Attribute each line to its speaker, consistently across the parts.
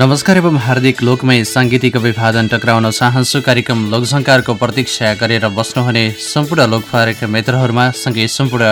Speaker 1: नमस्कार एवं हार्दिक लोकमय साङ्गीतिक अभिवादन टक्राउन चाहन्छु कार्यक्रम लोकसङ्कारको प्रतीक्षा गरेर बस्नुहुने सम्पूर्ण लोकपारक मित्रहरूमा सँगै सम्पूर्ण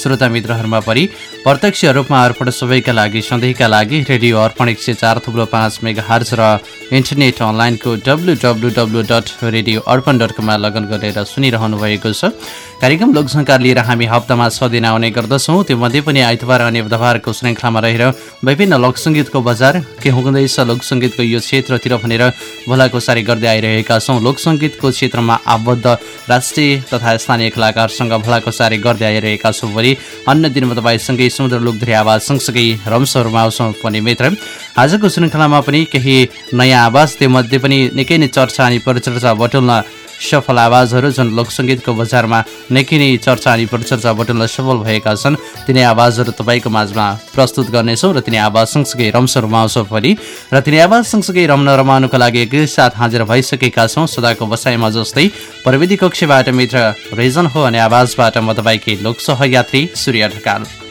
Speaker 1: श्रोता मित्रहरूमा परि प्रत्यक्ष रूपमा अर्पण सबैका लागि सधैँका लागि रेडियो अर्पण एक सय चार थुप्रो पाँच मेगा हर्च र इन्टरनेट अनलाइनको W W W dot radio Arpan dot कममा लगन गरेर सुनिरहनु भएको छ। कार्यक्रम लोकसङ्कार लिएर हामी हप्तामा छ दिन आउने गर्दछौँ। त्योमध्ये पनि आइतबार अनि बुधबारको श्रृङ्खलामा रहेर विभिन्न लोकसङ्गीतको बजार के हुँदैछ लोकसङ्गीतको यो क्षेत्रतिर भनेर भोलाकोसारी गर्दै आइरहेका छौँ। लोकसङ्गीतको क्षेत्रमा आबद्ध राष्ट्रिय तथा स्थानीय कलाकारसँग भोलाकोसारी गर्दै आइरहेका छौँ भने अन्य दिनमा तपाईँसँगै समुद्र लोकधरी आवाज सँगसँगै रम्सहरूमा आउँछौँ पनि मित्र। आजको श्रृङ्खलामा पनि केही नयाँ आवाज त्योमध्ये पनि निकै नै चर्चा अनि परिचर्चा बटुल्न सफल आवाजहरू जुन लोकसङ्गीतको बजारमा निकै नै चर्चा अनि परिचर्चा बटुल्न सफल भएका छन्। तिनै आवाजहरू तपाईँको माझमा प्रस्तुत गर्नेछौँ र तिनी आवाज सँगसँगै रम्स रमाउँछौँ पनि। र तिनी आवाज सँगसँगै रम्न रमाउनुको लागि एकैसाथ हाजिर भइसकेका छौँ। सदाको बसाइमा जस्तै प्रविधि कक्षबाट मित्र रेजन हो अनि आवाजबाट म तपाईँकै लोकसहयात्री सूर्य ढकाल।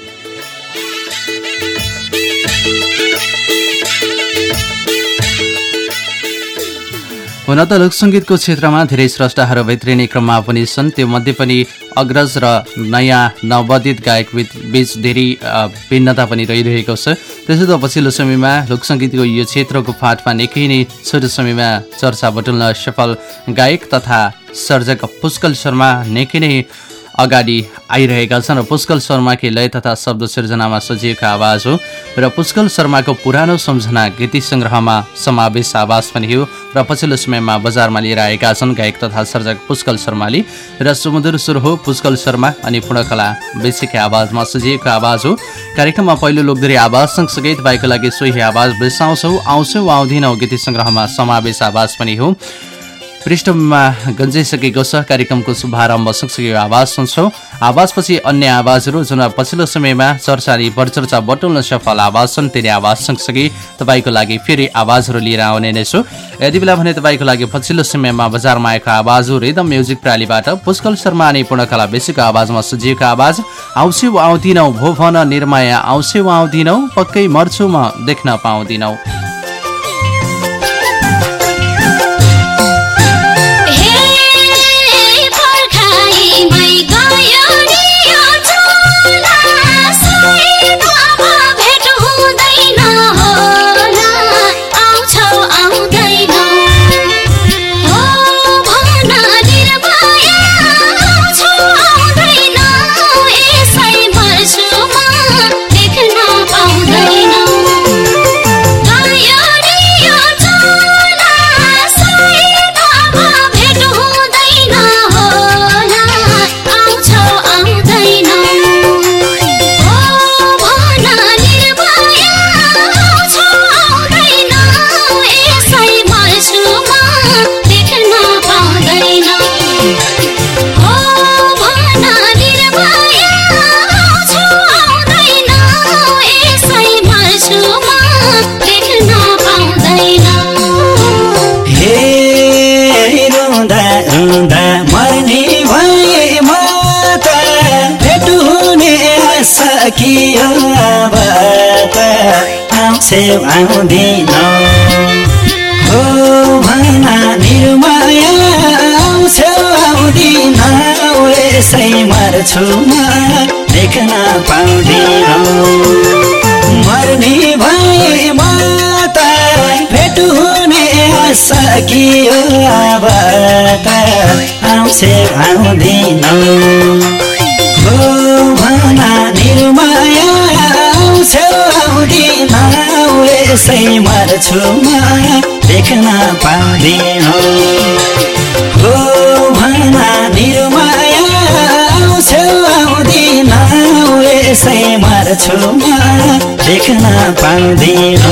Speaker 1: हुन त लोकसङ्गीतको क्षेत्रमा धेरै स्रष्टाहरू भित्रिने क्रममा पनि छन्। त्यो मध्ये पनि अग्रज र नयाँ नवोदित गायक बिच धेरै भिन्नता पनि रहिरहेको छ। त्यसो त पछिल्लो समयमा लोकसङ्गीतको यो क्षेत्रको फाँटमा निकै नै छोटो समयमा चर्चा बटुल्न सफल गायक तथा सर्जक पुष्कल शर्मा निकै नै अगाडि आइरहेका छन्। र पुष्कल शर्माकी लय तथा शब्द सिर्जनामा सजिएको आवाज हो। र पुष्कल शर्माको पुरानो सम्झना गीति सङ्ग्रहमा समावेश आवाज पनि हो। र पछिल्लो समयमा बजारमा लिएर आएका छन् गायक तथा सर्जक पुष्कल शर्माले। र सुमधुर सुर हो पुष्कल शर्मा अनि पूर्णकला बेसीकै आवाजमा सजिएको आवाज हो। कार्यक्रममा पहिलो लोकधरी आवाज सँगसँगै तपाईँको लागि सोही आवाज बिर्साउँछौ आउँछौ आउँदिनौ गीति सङ्ग्रहमा समावेश आवाज पनि हो। पृष्ठभूमिमा गन्जाइसकेको छ कार्यक्रमको शुभारम्भ सँगसँगै आवाज सुन्छौँ। आवाजपछि अन्य आवाजहरू जुन पछिल्लो समयमा चर्चा अनि परिचर्चा बटुल्न सफल आवाज छन् तिनी आवाज सँगसँगै तपाईँको लागि फेरि आवाजहरू लिएर आउने नै छु। यति बेला भने तपाईँको लागि पछिल्लो समयमा बजारमा आएको आवाज रिदम म्युजिक प्रालीबाट पुष्कल शर्मा अनि पूर्णकला बेसीको आवाजमा सजिएको आवाज। आउँछु आउँदिनौ भो भन निर्माया आउँछु आउँदिनौ पक्कै मर्छु म देख्न पाउँदिनौ।
Speaker 2: हो निर्माया आउँछौ आउँदिन। यसै मर्छु म देख्न पाउँदिन। मर्ने भए म त भेट हुने सकियो अब आउँछे आउँदिन। हो भना निर्माया आउँछौ आउँदिन। यसै मर्छु म। देख्न पाउँदिन हो। भना निर्माया आउँदिन यसै मर्छु म। देख्न पाउँदिन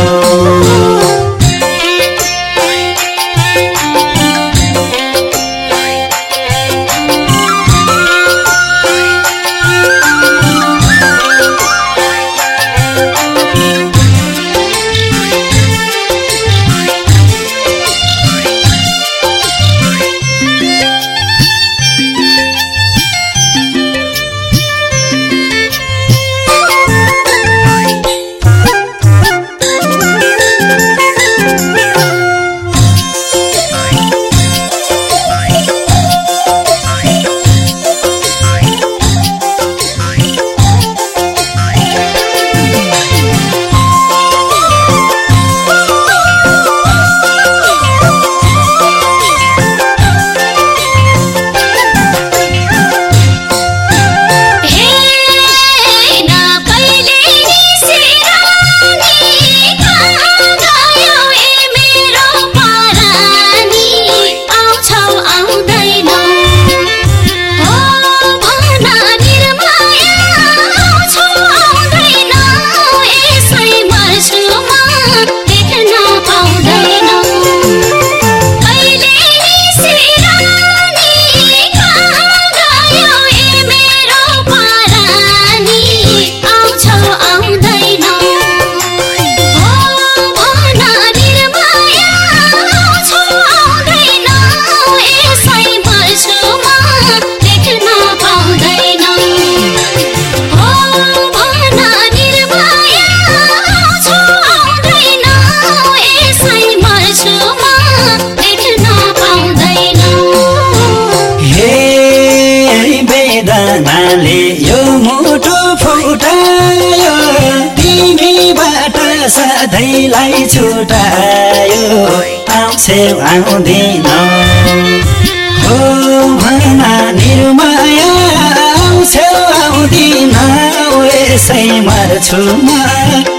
Speaker 2: सधैँलाई छुटायो आउँछे आउँदिन हो भना निर्माया आउँछौ आउँदिन यसै मर्छु म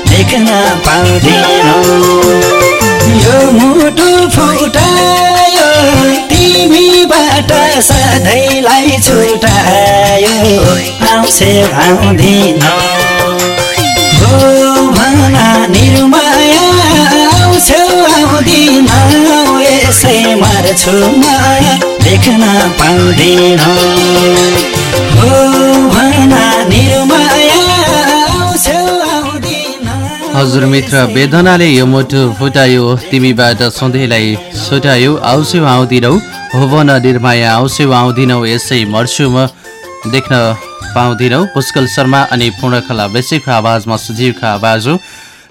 Speaker 2: देख्न पाउँदिन। यो मुटु फुटायो तिमीबाट सधैँलाई छुटायो आउँछे आउँदिन मर्छु म देख्न पाउँदिन। हो भना
Speaker 1: हजुर मित्र वेदनाले यो मुटु फुटायो। तिमीबाट सधैँलाई छुटायो आउँछौ आउँदिनौ। हो भन निर्माया आउँछौ आउँदिनौ। यसै मर्छु म देख्न पाउँदिनौ। पुष्कल शर्मा अनि पूर्णकला बेसीको आवाजमा सुजीवको आवाज हो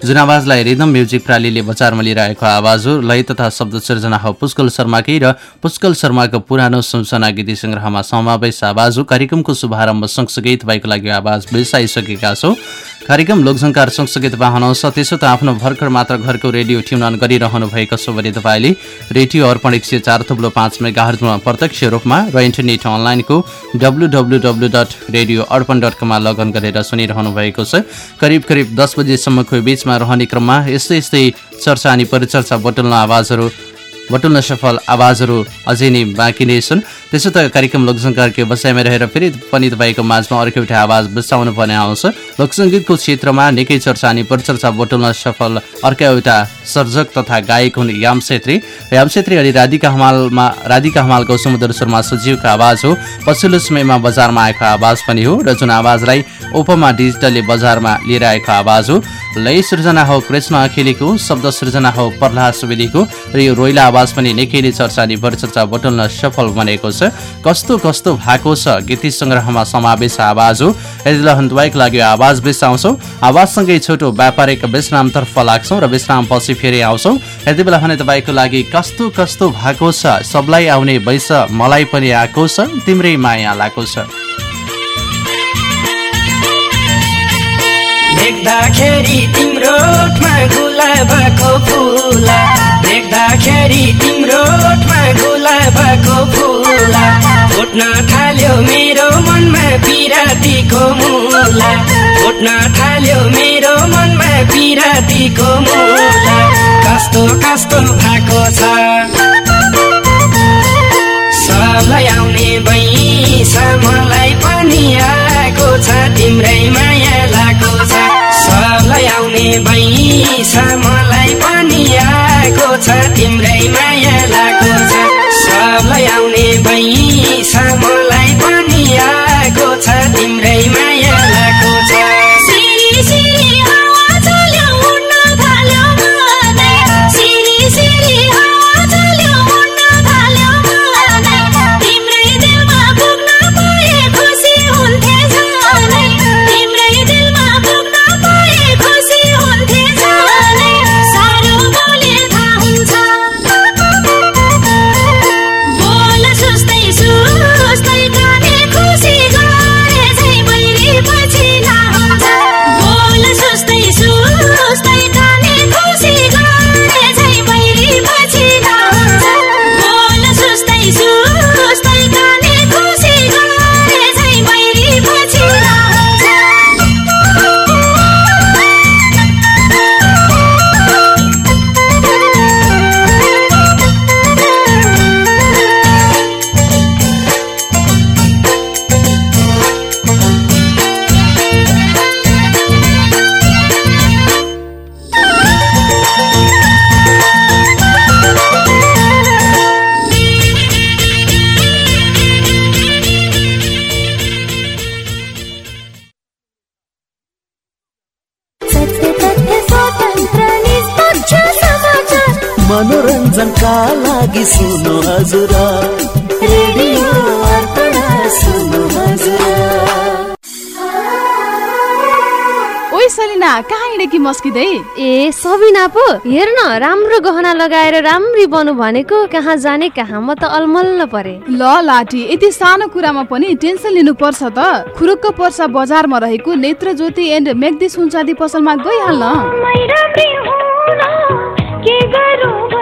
Speaker 1: जुन आवाजलाई रिदम म्युजिक प्रालीले बजारमा लिएर आवाज हो लय तथा शब्द सृजना हो पुष्कल शर्माकै र पुष्कल शर्माको पुरानो सुनसना गीती सङ्ग्रहमा समावेश आवाज हो। कार्यक्रमको शुभारम्भ सँगसँगै तपाईँको लागि आवाज बिर्साइसकेका छौँ। कार्यक्रम लोकसङ्कार सँगसँगै तपाईँ हुनुहुन्छ त्यसो त आफ्नो भर्खर मात्र घरको रेडियो ट्युन गरिरहनु भएको छ भने तपाईँले रेडियो अर्पण एक सय चार थुप्रो पाँच मेगाहरुमा प्रत्यक्ष रूपमा र इन्टरनेट अनलाइनको W W W dot radio Arpan dot कममा लगन गरेर सुनिरहनु भएको छ। करिब करिब दस बजेसम्मको बिचमा रहने क्रममा यस्तै यस्तै चर्चा अनि परिचर्चा बटुल्न आवाजहरू बटुल्न सफल आवाजहरू अझै नै बाँकी नै छन्। त्यसो त कार्यक्रम लोकसङ्गीतको बसाइमा रहेर फेरि पनि तपाईँको माझमा अर्को एउटा आवाज बिर्साउनु पर्ने आउँछ। लोकसङ्गीतको क्षेत्रमा निकै चर्चा अनि परिचर्चा बटुल्न सफल अर्को एउटा सर्जक तथा गायक हुन् याम छेत्री। याम छेत्री अनि राधिका हमालमा राधिका हमालको समुद्र शर्मा सजीवको आवाज हो। पछिल्लो समयमा बजारमा आएको आवाज पनि हो र जुन आवाजलाई उपमा डिजिटलले बजारमा लिएर आएको आवाज हो। लय सृजना हो कृष्ण अखिलीको शब्द सृजना हो प्रहलाद सुवेदीको र यो रोइला आवाज पनि निकै नै चर्चा अनि परिचर्चा बटुल्न सफल बनेको छ। कस्तो कस्तो भएको छ गीती सङ्ग्रहमा समावेश आवाज हो? यति तपाईँको लागि आवाज बिर्साउँछौँ आवाजसँगै छोटो व्यापारिक विश्रामतर्फ लाग्छौँ र विश्राम पछि फेरि आउँछौँ। यति बेला भने तपाईँको लागि कस्तो कस्तो भएको छ? सबलाई आउने वैश मलाई पनि आएको छ तिम्रै माया लागेको छ।
Speaker 3: देख्दाखेरि तिम्रो गुलाबको फुला। देख्दाखेरि तिम्रो गुलाबको फुला। फुट्न थाल्यो मेरो मनमा पिरातीको मुला। फुट्न थाल्यो मेरो मनमा पिरातीको मुला। कस्तो कस्तो भएको छ?
Speaker 2: मनोरञ्जनका लागि सुन्नु हजुर
Speaker 4: रेडियो अर्पण
Speaker 2: सुन्नु हजुर
Speaker 5: ओइ सलिना कहाँ हिँडेकी मस्किँदै
Speaker 6: ए सबिना पो हेर न राम्रो गहना लगाएर राम्री बनु भनेको कहाँ जाने कहाँ म त अलमल्ल परे
Speaker 5: ल लाठी यति सानो कुरामा पनि टेन्सन लिनु पर्छ त खुरुक्क पर्सा बजारमा रहेको नेत्र ज्योति एन्ड मेग्दी सुनचाँदी पसलमा गइहाल्न
Speaker 4: मै राम्री हुँ के गरौँ भन्नु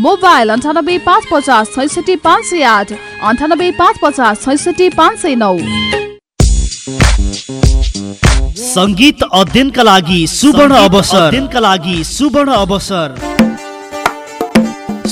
Speaker 5: मोबाइल अन्ठानब्बे पाँच पचास छैसठी पाँच सय आठ अन्ठानब्बे पाँच पचास छैसठी पाँच सय नौ।
Speaker 7: सङ्गीत अध्ययनका लागि सुवर्ण अवसर। अध्ययनका लागि सुवर्ण अवसर।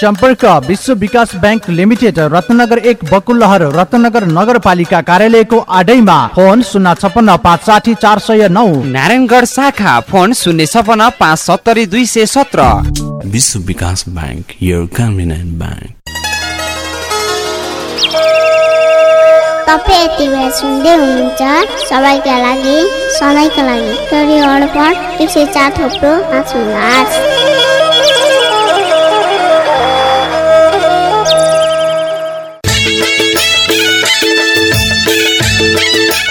Speaker 8: सम्पर्क विश्व विकास ब्याङ्क लिमिटेड रत्नगर एक बकुलहर रत्नगर नगरपालिका कार्यालयको आडैमा। फोन शून्य छपन्न पाँच साठी चार सय नौ।
Speaker 9: नारायणगढ शाखा फोन शून्य छपन्न पाँच सत्तरी दुई सय सत्र।
Speaker 10: विश्व विकास ब्याङ्क यो ब्याङ्क
Speaker 11: तपाईँ यति बेला सुन्दै हुनुहुन्छ सबैका लागि सधैँका लागि। टोरी अर्पण एक सय चार थोप्रो पाँच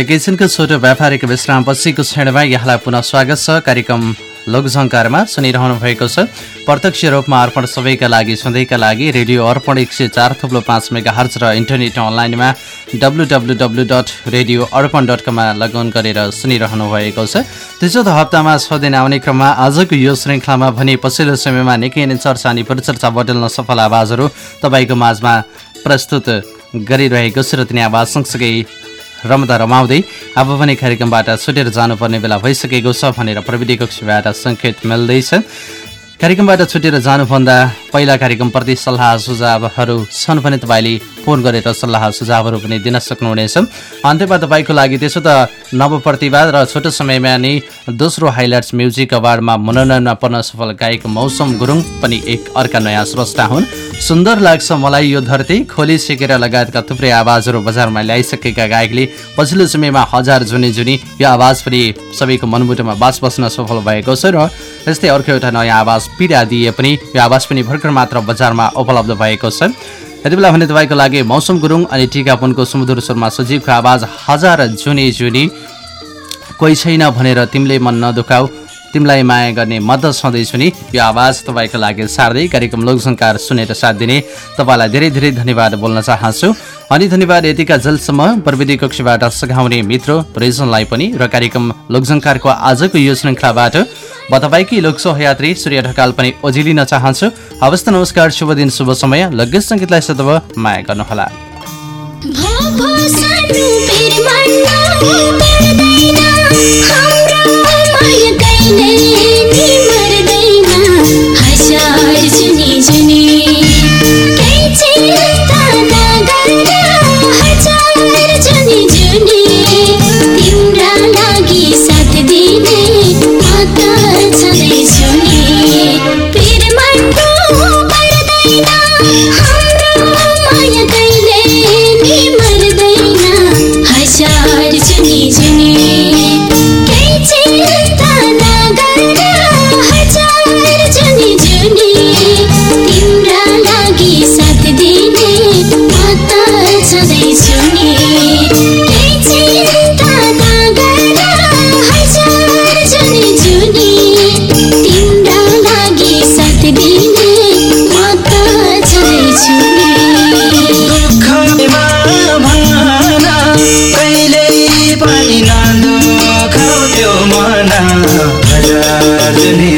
Speaker 1: एकैछिनको छोटो व्यापारिक विश्रामपछिको क्षणमा यहाँलाई पुनः स्वागत छ। कार्यक्रम लोकझङ्कारमा सुनिरहनु भएको छ। प्रत्यक्ष रूपमा अर्पण सबैका लागि सधैँका लागि रेडियो अर्पण एक सय चार थुप्लो पाँच मेगा हर्च र इन्टरनेट अनलाइनमा W W W dot radio Arpan dot कममा लगन गरेर सुनिरहनु भएको छ। त्यसो त हप्तामा छ दिन आउने क्रममा आजको यो श्रृङ्खलामा भने पछिल्लो समयमा निकै नै चर्चा अनि परिचर्चा बदल्न सफल आवाजहरू तपाईँको माझमा प्रस्तुत गरिरहेको छ र तिनी आवाज सँगसँगै रमदा रमाउँदै अब पनि कार्यक्रमबाट छुटेर जानुपर्ने बेला भइसकेको छ भनेर प्रविधि कक्षबाट सङ्केत मिल्दैछ। कार्यक्रमबाट छुटेर जानुभन्दा पहिला कार्यक्रमप्रति सल्लाह सुझावहरू छन् भने तपाईँले फोन गरेर सल्लाह सुझावहरू पनि दिन सक्नुहुनेछ। अन्त्यमा तपाईँको लागि त्यसो त नवप्रतिभा र छोटो समयमा नै दोस्रो हाइलाइट्स म्युजिक अवार्डमा मनोनयनमा पर्न सफल गायक मौसम गुरुङ पनि एक अर्का नयाँ स्रष्टा हुन्। सुन्दर लाग्छ मलाई यो धरती खोली सिकेर लगायतका थुप्रै आवाजहरू बजारमा ल्याइसकेका गायकले पछिल्लो समयमा हजार जुनी जुनी यो आवाज पनि सबैको मनमुटुमा बास बस्न सफल भएको छ र यस्तै अर्को एउटा नयाँ आवाज पीडा दिए पनि यो आवाज पनि भर्खर मात्र बजारमा उपलब्ध भएको छ। यति बेला भने तपाईँको लागि मौसम गुरुङ अनि टिकापुनको सुमधुर स्वरमा सजीवको आवाज हजार जुनी जुनी कोही छैन भनेर तिमीले मन नदुखाऊ। तिमीलाई माया गर्ने मद्दत छँदैछु नि। यो आवाज तपाईँको लागि सार्दै कार्यक्रम लोकसङ्कार सुनेर साथ दिने तपाईँलाई धेरै धेरै धन्यवाद बोल्न चाहन्छु। अनि धन्यवाद यतिका जलसम्म प्रविधि कक्षबाट सघाउने मित्र रिजनलाई पनि र कार्यक्रम लोकसङ्कारको आजको यो श्रृङ्खलाबाट। म तपाईँकै लोकसहयात्री सूर्य ढकाल पनि ओझिलिन चाहन्छु। हवस् नमस्कार शुभ दिन शुभ समय। लग्गेज सङ्गीतलाई सदव माया गर्नुहोला।
Speaker 4: भो नि मर्दैन हजार जुनी जुनी हजार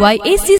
Speaker 2: रेडियो अर्पण